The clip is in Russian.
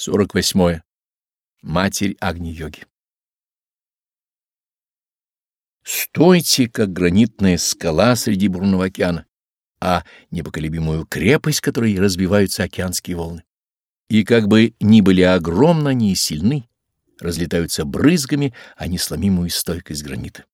48. Матерь Агни-йоги Стойте, как гранитная скала среди бурного океана, а непоколебимую крепость, которой разбиваются океанские волны. И как бы ни были огромны они и сильны, разлетаются брызгами, а не сломимую стойкость гранита.